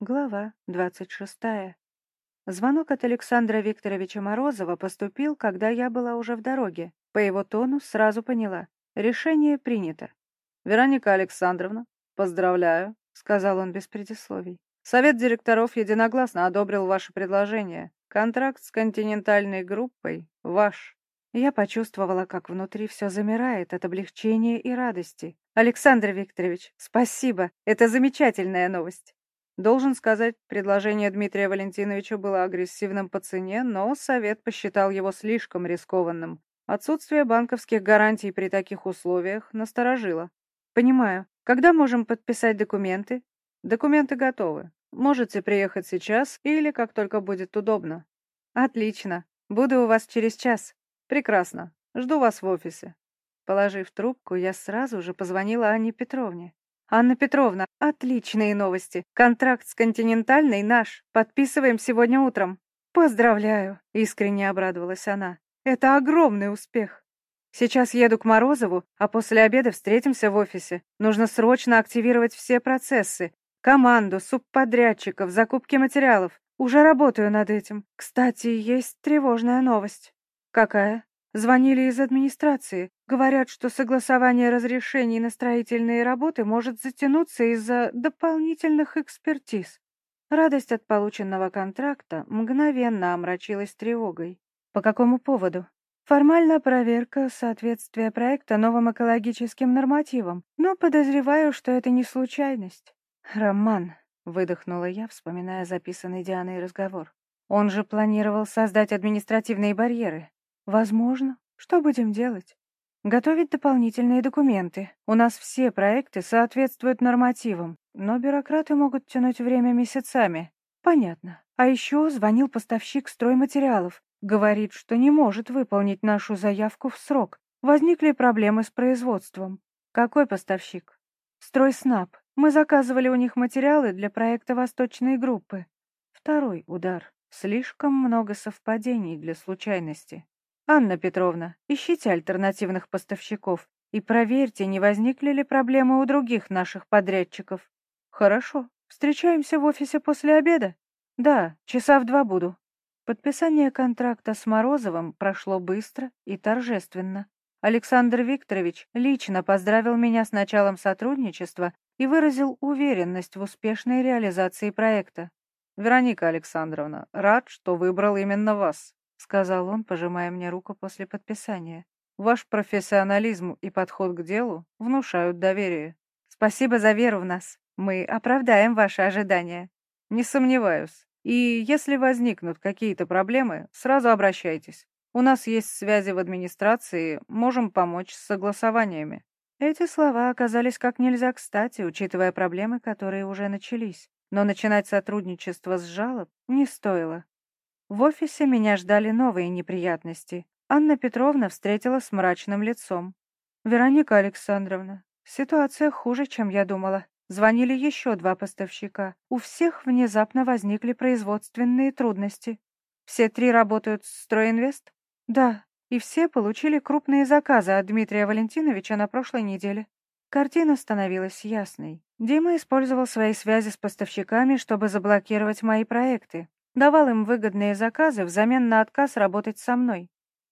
Глава двадцать шестая. Звонок от Александра Викторовича Морозова поступил, когда я была уже в дороге. По его тону сразу поняла. Решение принято. «Вероника Александровна, поздравляю», — сказал он без предисловий. «Совет директоров единогласно одобрил ваше предложение. Контракт с континентальной группой ваш». Я почувствовала, как внутри все замирает от облегчения и радости. «Александр Викторович, спасибо! Это замечательная новость!» Должен сказать, предложение Дмитрия Валентиновича было агрессивным по цене, но совет посчитал его слишком рискованным. Отсутствие банковских гарантий при таких условиях насторожило. Понимаю. Когда можем подписать документы? Документы готовы. Можете приехать сейчас или как только будет удобно. Отлично. Буду у вас через час. Прекрасно. Жду вас в офисе. Положив трубку, я сразу же позвонила Анне Петровне. «Анна Петровна, отличные новости. Контракт с «Континентальной» наш. Подписываем сегодня утром». «Поздравляю», — искренне обрадовалась она. «Это огромный успех. Сейчас еду к Морозову, а после обеда встретимся в офисе. Нужно срочно активировать все процессы. Команду, субподрядчиков, закупки материалов. Уже работаю над этим. Кстати, есть тревожная новость». «Какая?» Звонили из администрации. Говорят, что согласование разрешений на строительные работы может затянуться из-за дополнительных экспертиз. Радость от полученного контракта мгновенно омрачилась тревогой. По какому поводу? Формально проверка соответствия проекта новым экологическим нормативам, но подозреваю, что это не случайность. Роман, выдохнула я, вспоминая записанный Дианой разговор. Он же планировал создать административные барьеры. Возможно. Что будем делать? Готовить дополнительные документы. У нас все проекты соответствуют нормативам, но бюрократы могут тянуть время месяцами. Понятно. А еще звонил поставщик стройматериалов. Говорит, что не может выполнить нашу заявку в срок. Возникли проблемы с производством. Какой поставщик? Стройснаб. Мы заказывали у них материалы для проекта Восточной группы. Второй удар. Слишком много совпадений для случайности. «Анна Петровна, ищите альтернативных поставщиков и проверьте, не возникли ли проблемы у других наших подрядчиков». «Хорошо. Встречаемся в офисе после обеда?» «Да, часа в два буду». Подписание контракта с Морозовым прошло быстро и торжественно. Александр Викторович лично поздравил меня с началом сотрудничества и выразил уверенность в успешной реализации проекта. «Вероника Александровна, рад, что выбрал именно вас. — сказал он, пожимая мне руку после подписания. «Ваш профессионализм и подход к делу внушают доверие. Спасибо за веру в нас. Мы оправдаем ваши ожидания». «Не сомневаюсь. И если возникнут какие-то проблемы, сразу обращайтесь. У нас есть связи в администрации, можем помочь с согласованиями». Эти слова оказались как нельзя кстати, учитывая проблемы, которые уже начались. Но начинать сотрудничество с жалоб не стоило. В офисе меня ждали новые неприятности. Анна Петровна встретила с мрачным лицом. «Вероника Александровна, ситуация хуже, чем я думала. Звонили еще два поставщика. У всех внезапно возникли производственные трудности. Все три работают в «Стройинвест»? Да, и все получили крупные заказы от Дмитрия Валентиновича на прошлой неделе. Картина становилась ясной. Дима использовал свои связи с поставщиками, чтобы заблокировать мои проекты давал им выгодные заказы взамен на отказ работать со мной.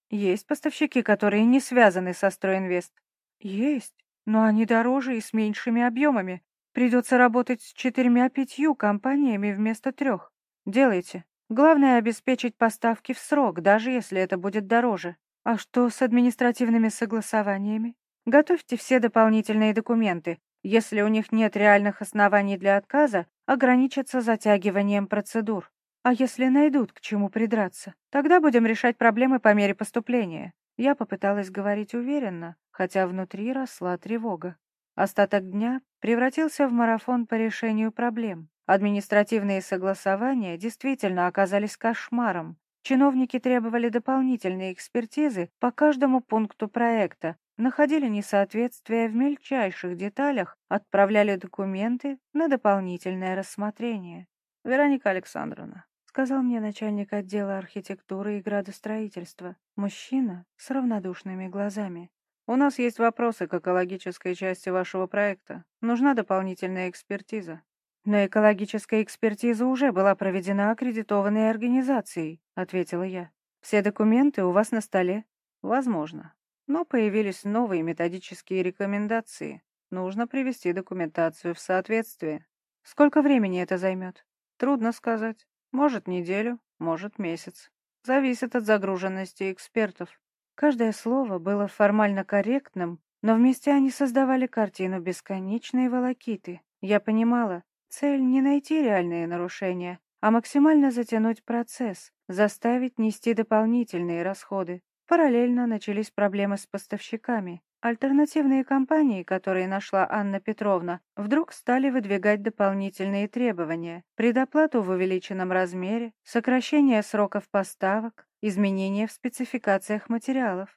Есть поставщики, которые не связаны со Стройинвест? Есть, но они дороже и с меньшими объемами. Придется работать с четырьмя-пятью компаниями вместо трех. Делайте. Главное — обеспечить поставки в срок, даже если это будет дороже. А что с административными согласованиями? Готовьте все дополнительные документы. Если у них нет реальных оснований для отказа, ограничатся затягиванием процедур. А если найдут к чему придраться, тогда будем решать проблемы по мере поступления. Я попыталась говорить уверенно, хотя внутри росла тревога. Остаток дня превратился в марафон по решению проблем. Административные согласования действительно оказались кошмаром. Чиновники требовали дополнительной экспертизы по каждому пункту проекта, находили несоответствия в мельчайших деталях, отправляли документы на дополнительное рассмотрение. Вероника Александровна, сказал мне начальник отдела архитектуры и градостроительства, мужчина с равнодушными глазами. «У нас есть вопросы к экологической части вашего проекта. Нужна дополнительная экспертиза». Но экологическая экспертиза уже была проведена аккредитованной организацией, ответила я. Все документы у вас на столе? Возможно. Но появились новые методические рекомендации. Нужно привести документацию в соответствие. Сколько времени это займет? Трудно сказать. Может, неделю, может, месяц. Зависит от загруженности экспертов. Каждое слово было формально корректным, но вместе они создавали картину бесконечной волокиты. Я понимала, цель не найти реальные нарушения, а максимально затянуть процесс, заставить нести дополнительные расходы. Параллельно начались проблемы с поставщиками. Альтернативные компании, которые нашла Анна Петровна, вдруг стали выдвигать дополнительные требования. Предоплату в увеличенном размере, сокращение сроков поставок, изменения в спецификациях материалов.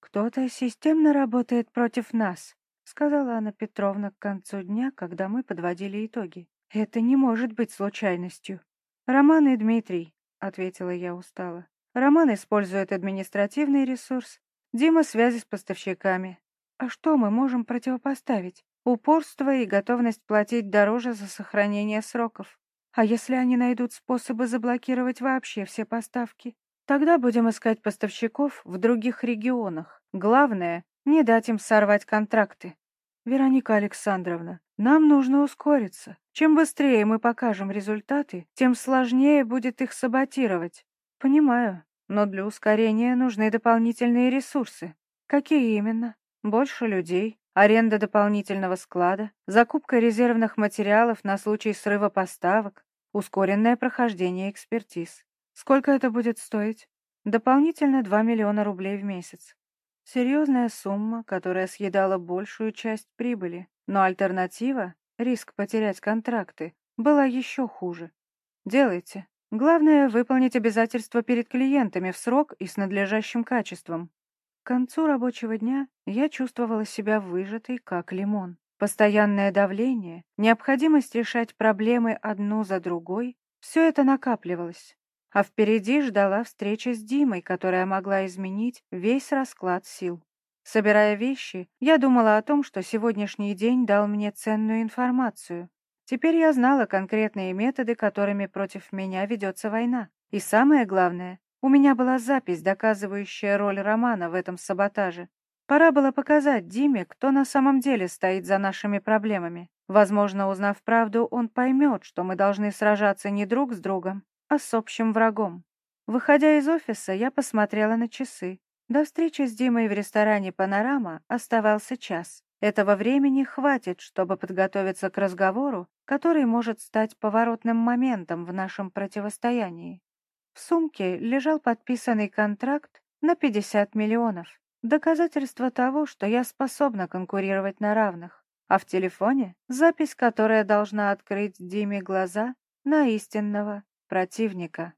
«Кто-то системно работает против нас», — сказала Анна Петровна к концу дня, когда мы подводили итоги. «Это не может быть случайностью». «Роман и Дмитрий», — ответила я устало. «Роман использует административный ресурс, Дима — связи с поставщиками, а что мы можем противопоставить? Упорство и готовность платить дороже за сохранение сроков. А если они найдут способы заблокировать вообще все поставки? Тогда будем искать поставщиков в других регионах. Главное — не дать им сорвать контракты. Вероника Александровна, нам нужно ускориться. Чем быстрее мы покажем результаты, тем сложнее будет их саботировать. Понимаю, но для ускорения нужны дополнительные ресурсы. Какие именно? Больше людей, аренда дополнительного склада, закупка резервных материалов на случай срыва поставок, ускоренное прохождение экспертиз. Сколько это будет стоить? Дополнительно 2 миллиона рублей в месяц. Серьезная сумма, которая съедала большую часть прибыли, но альтернатива, риск потерять контракты, была еще хуже. Делайте. Главное — выполнить обязательства перед клиентами в срок и с надлежащим качеством. К концу рабочего дня я чувствовала себя выжатой, как лимон. Постоянное давление, необходимость решать проблемы одну за другой — все это накапливалось. А впереди ждала встреча с Димой, которая могла изменить весь расклад сил. Собирая вещи, я думала о том, что сегодняшний день дал мне ценную информацию. Теперь я знала конкретные методы, которыми против меня ведется война. И самое главное, у меня была запись, доказывающая роль Романа в этом саботаже. Пора было показать Диме, кто на самом деле стоит за нашими проблемами. Возможно, узнав правду, он поймет, что мы должны сражаться не друг с другом, а с общим врагом. Выходя из офиса, я посмотрела на часы. До встречи с Димой в ресторане «Панорама» оставался час. Этого времени хватит, чтобы подготовиться к разговору, который может стать поворотным моментом в нашем противостоянии. В сумке лежал подписанный контракт на 50 миллионов. Доказательство того, что я способна конкурировать на равных. А в телефоне запись, которая должна открыть Диме глаза на истинного противника.